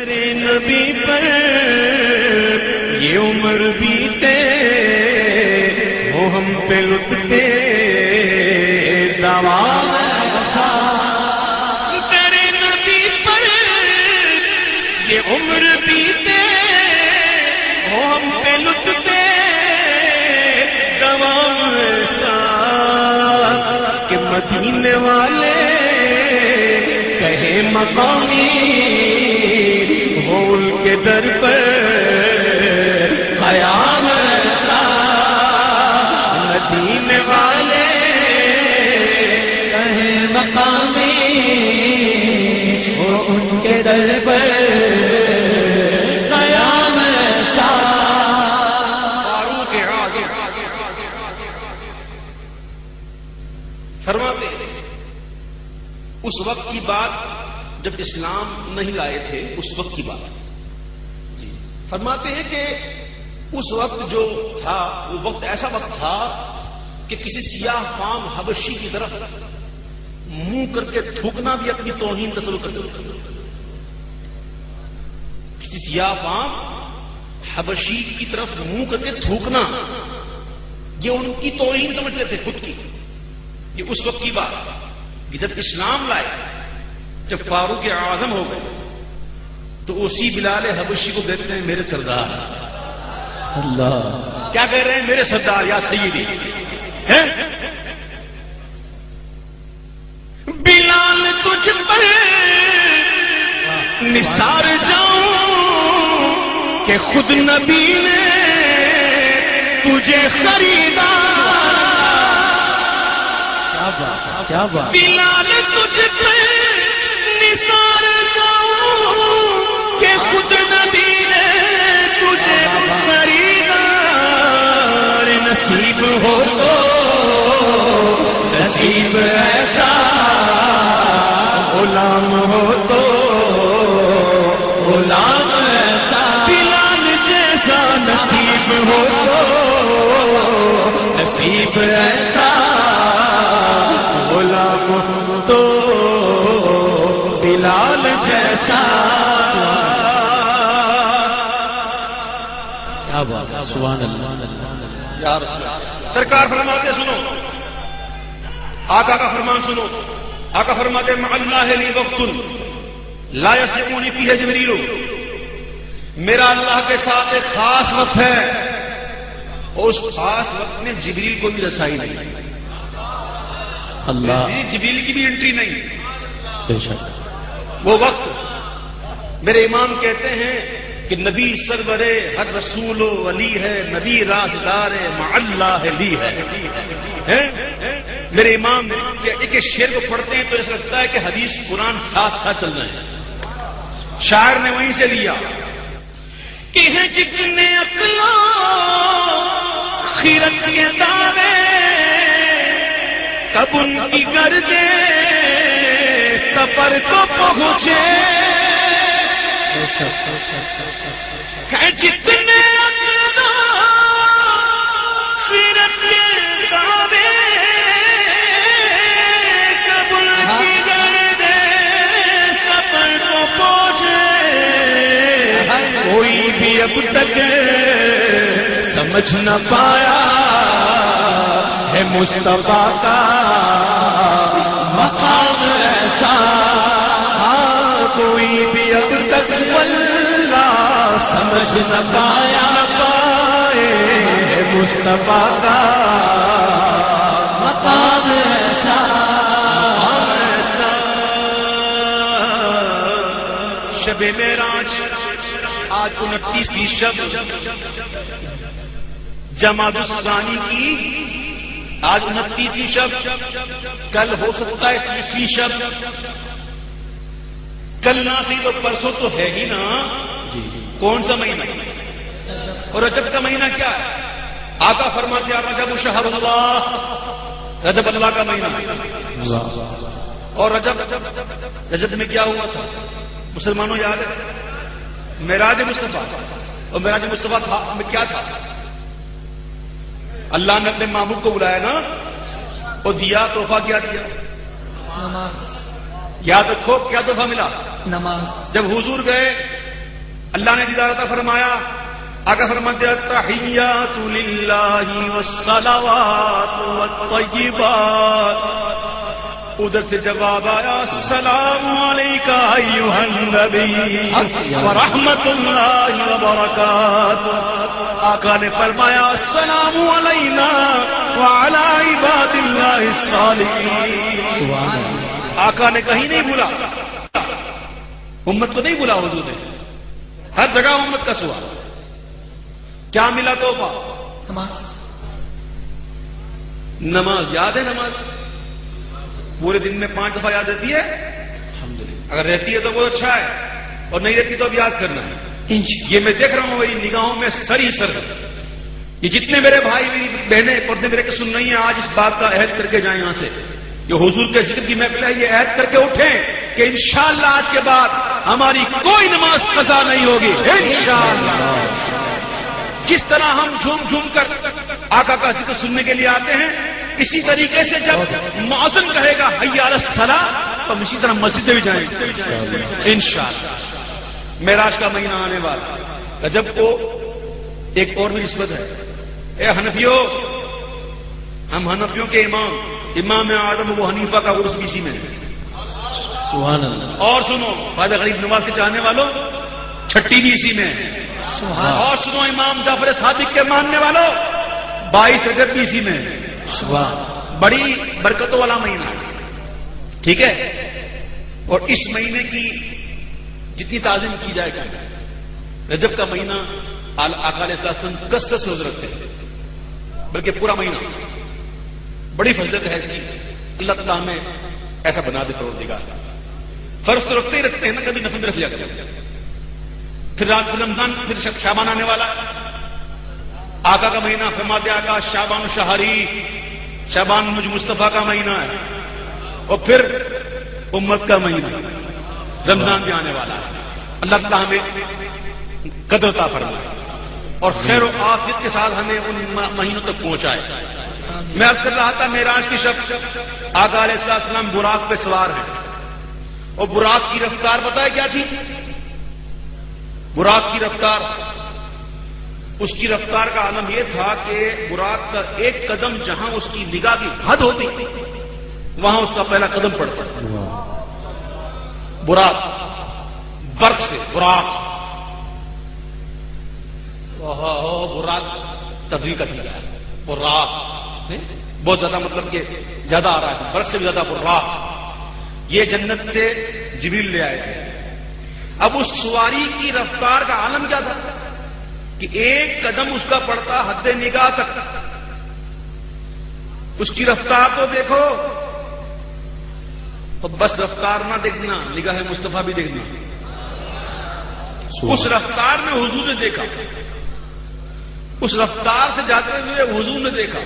تیرے نبی پر، یہ عمر بیتے، وہ ہم پہ لطتے دوا تیرے نبی پر، یہ عمر بیتے، وہ ہم پہ لطتے دوا کہ مدینے والے، کہے مقامی کے در پر قیام ایسا مدینے والے کہے مقامی وہ ان کے در پر قیام ایسا فاروق فرماتے اس وقت کی بات جب اسلام نہیں لائے تھے، اس وقت کی بات۔ فرماتے ہیں کہ اس وقت جو تھا، وہ وقت ایسا وقت تھا کہ کسی سیاہ فام حبشی کی طرف منہ کر کے تھوکنا بھی اپنی توہین تصور کر سکتا کسی سیاہ فام حبشی کی طرف منہ کر کے تھوکنا، یہ ان کی توہین سمجھتے تھے خود کی۔ یہ اس وقت کی بات۔ کہ جب اسلام لائے، جب فاروق اعظم ہو گئے تو اسی بلال حبشی کو کہتے ہیں میرے سردار۔ اللہ۔ کیا کہہ رہے ہیں؟ میرے سردار یا سیدی؟ بلال تجھ پر نثار جاؤں کہ خود نبی نے تجھے خریدا۔ کیا بات کیا بات بلال تجھ پہ نثار نصیب ہو تو نصیب ایسا غلام ہو تو غلام ایسا بلال جیسا نصیب ہو تو نصیب ایسا سبحان اللہ۔ یا رسول۔ سرکار فرماتے سنو۔ آقا کا فرمان سنو۔ آقا فرماتے اللہ لی وقت لا یسعونی فیہ جبریل میرا اللہ کے ساتھ ایک خاص وقت ہے۔ اور اس خاص وقت میں جبریل کو بھی رسائی نہیں۔ اللہ۔ جبریل کی بھی انٹری نہیں۔ بے شک۔ وہ وقت میرے امام کہتے ہیں کہ نبی سرور ہر رسول و ولی ہے، نبی رازدار مع اللہ لی ہے۔ میرے امام کہ ایک شعر کو پڑھتے ہیں تو ایسا لگتا ہے کہ حدیث قرآن ساتھ ساتھ چل رہے ہیں۔ شاعر نے وہیں سے لیا۔ کہ ہیں جتنے اقلا خیرت کے دعوے کب ان کی کر دے سفر کو پہنچے؟ ہے جتنے کوئی بھی اب تک سمجھ نہ پایا ہے مصطفیٰ کا مقام ایسا۔ ہاں کوئی بھی اللہ سمجھ نہ پایا پائے ہے مصطفیٰ کا مقام ایسا ایسا۔ شب میراج آج انتیسویں شب۔ جماعت الثانی کی، آج انتیسویں شب۔ کل ہو سکتا ہے تیسویں شب۔ کل نہ سی تو پرسوں تو ہے ہی نا۔ جی جی۔ کون سا مہینہ؟ اور رجب کا مہینہ کیا؟ ہے آقا فرماتے ہیں رجب شہر اللہ رجب اللہ کا مہینہ۔ اور رجب رجب میں کیا ہوا تھا؟ مسلمانوں یاد ہے؟ میراج مصطفیٰ۔ اور میراج مصطفیٰ تھا میں کیا تھا؟ اللہ نے اپنے محبوب کو بلایا نا اور دیا تحفہ کیا دیا؟ یاد رکھو کیا تحفہ ملا؟ نماز۔ جب حضور گئے اللہ نے دیدار عطا فرمایا آگے فرماتے التحیات للہ والصلوات والطیبات۔ ادھر سے جواب آیا السلام علیکہ ایوہ النبی ورحمت اللہ وبرکاتہ۔ آقا نے فرمایا السلام علینا وعلا عباد اللہ الصالحین۔ آقا نے کہیں نہیں بولا امت کو نہیں بولا حضور نے۔ ہر جگہ امت کا سوال کیا ملا توحفہ نماز۔ نماز یاد ہے نماز؟ پورے دن میں پانچ دفعہ یاد رہتی ہے؟ اگر رہتی ہے تو بہت اچھا ہے۔ اور نہیں رہتی تو اب یاد کرنا ہے۔ یہ میں دیکھ رہا ہوں میری نگاہوں میں سری سر۔ ہے یہ جتنے میرے بھائی میری بہنیں پردے میرے کے سن رہی ہیں آج اس بات کا عہد کر کے جائیں یہاں سے۔ یہ حضور کے ذکر کی محفل ہے یہ عہد کر کے اٹھیں کہ انشاءاللہ آج کے بعد ہماری کوئی نماز قضا نہیں ہوگی۔ انشاءاللہ۔ جس طرح ہم جھوم جھوم کر آقا کا ذکر سننے کے لیے آتے ہیں، اسی طریقے سے جب موزن کہے گا، حیا الصلاح تو ہم اسی طرح مسجد بھی جائیں گے۔ ان انشاءاللہ۔ معراج کا مہینہ آنے والا رجب کو ایک اور بھی نسبت ہے۔ اے حنفیوں، ہم حنفیوں کے امام امام آدم ابو حنیفہ کا عرس بھی اسی میں؟ ہے سبحان اللہ۔ اور سنو فائدہ غریب نواز کے چاہنے والوں چھٹی بھی اسی میں۔ ہے سبحان۔ اور سنو امام جعفر صادق کے ماننے والوں بائیس رجب بھی اسی میں۔ ہے سبحان۔ بڑی برکتوں والا مہینہ۔ ہے ٹھیک ہے؟ اور اس مہینے کی جتنی تعظیم کی جائے گا رجب کا مہینہ آقا علیہ السلام کثرت سے رکھتے ہیں بلکہ پورا مہینہ۔ بڑی فضلت ہے اس کی۔ اللہ تعالیٰ ہمیں ایسا بنا دے پروردگار۔ فرض تو رکھتے ہی رکھتے ہیں نا، کبھی نفل رکھ لیا کرتے پھر رات پھر رمضان، پھر شابان آنے والا۔ آقا کا مہینہ، فرماتے آقا، شابان شہری۔ شابان مجھ مصطفیٰ کا مہینہ ہے۔ اور پھر امت کا مہینہ۔ رمضان بھی آنے والا ہے۔ اللہ تعالیٰ ہمیں قدرتا فرمائے۔ اور خیر و آفیت کے ساتھ ہمیں ان مہینوں تک پہنچائے۔ میں عرض کر رہا تھا میراج کی شب، آقا علیہ السلام براق پہ سوار ہے اور براق کی رفتار بتائے کیا تھی؟ براق کی رفتار، اس کی رفتار کا عالم یہ تھا کہ براق کا ایک قدم جہاں اس کی نگاہ کی حد ہوتی، وہاں اس کا پہلا قدم پڑتا۔ براق، برق سے، براق۔ براق، تفریح کا ہے۔ براق۔ بہت زیادہ مطلب کہ زیادہ آ رہا ہے۔ برق سے بھی زیادہ براق یہ جنت سے جبریل لے آئے تھے۔ اب اس سواری کی رفتار کا عالم کیا تھا؟ کہ ایک قدم اس کا پڑتا حد نگاہ تک۔ اس کی رفتار تو دیکھو۔ تو بس رفتار نہ دیکھنا نگاہ مصطفیٰ بھی دیکھنا۔ اس رفتار میں حضور نے دیکھا۔ اس رفتار سے جاتے ہوئے حضور نے دیکھا۔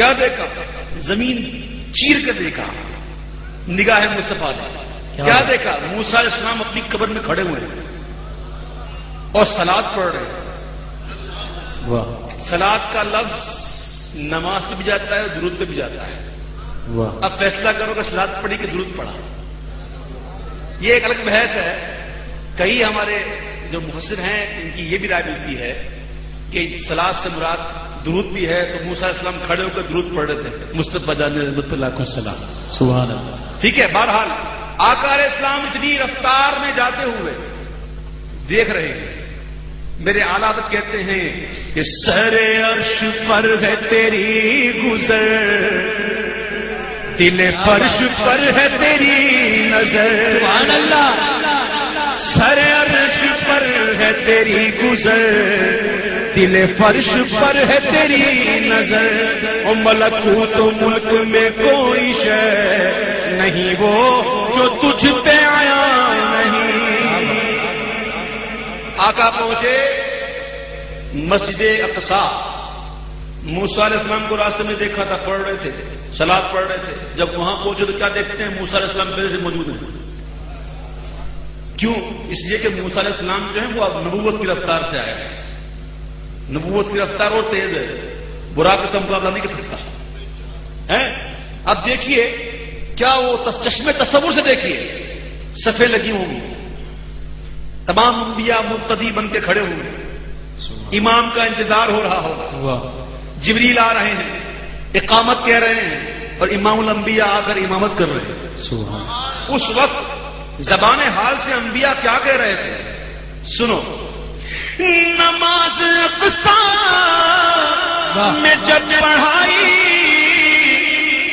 کیا دیکھا؟ زمین چیر کر دیکھا۔ نگاہ مصطفیٰ نے۔ کیا دیکھا؟ موسا علیہ السلام اپنی قبر میں کھڑے ہوئے۔ ہیں اور سلاد پڑھ رہے ہیں۔ سلاد کا لفظ نماز پہ بھی جاتا ہے اور درود پہ بھی جاتا ہے۔ اب فیصلہ کرو کہ سلاد پڑھی کہ درود پڑھا۔ یہ ایک الگ بحث ہے۔ کئی ہمارے جو مفسر ہیں ان کی یہ بھی رائے ملتی ہے کہ سلاد سے مراد درود بھی ہے تو موسا علیہ السلام کھڑے ہو کر درود پڑھ رہے تھے۔ مستفا جان رحمت اللہ کو سلام سبحان اللہ۔ ٹھیک ہے، بہرحال آقا علیہ السلام اتنی رفتار میں جاتے ہوئے دیکھ رہے ہیں۔ میرے آلات کہتے ہیں کہ سر عرش پر ہے تیری گزر، دل فرش پر ہے تیری نظر سبحان اللہ سر عرش پر ہے تیری گزر، دل فرش پر ہے تیری نظر۔ او ملکوت ملک میں کوئی شے نہیں، وہ جو تجھ پہ آیا نہیں۔ آقا پہنچے مسجد اقصا موسا علیہ السلام کو راستے میں دیکھا تھا، پڑھ رہے تھے سلاد پڑھ رہے تھے۔ جب وہاں پہنچے تو کیا دیکھتے ہیں؟ موسا علیہ السلام پہلے سے موجود ہیں۔ کیوں؟ اس لیے کہ موسا علیہ السلام جو ہے وہ اب نبوت کی رفتار سے آئے ہیں۔ نبوت کی رفتار اور تیز ہے۔ برا کا مقابلہ نہیں کر سکتا اب دیکھیے کیا وہ چشمے تصور سے دیکھیے۔ صفے لگی ہوں گی تمام انبیاء مقتدی بن کے کھڑے ہوئے امام کا انتظار ہو رہا ہوگا۔ جبریل آ رہے ہیں۔ اقامت کہہ رہے ہیں اور امام الانبیاء آ کر امامت کر رہے ہیں۔ اس وقت زبان حال سے انبیاء کیا کہہ رہے تھے؟ سنو۔ نماز میں جب پڑھائی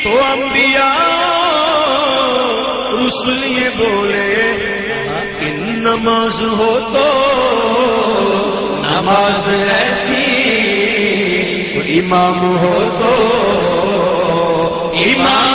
تو انبیاء رسول یہ بولے ان نماز ہو تو نماز ایسی امام ہو تو امام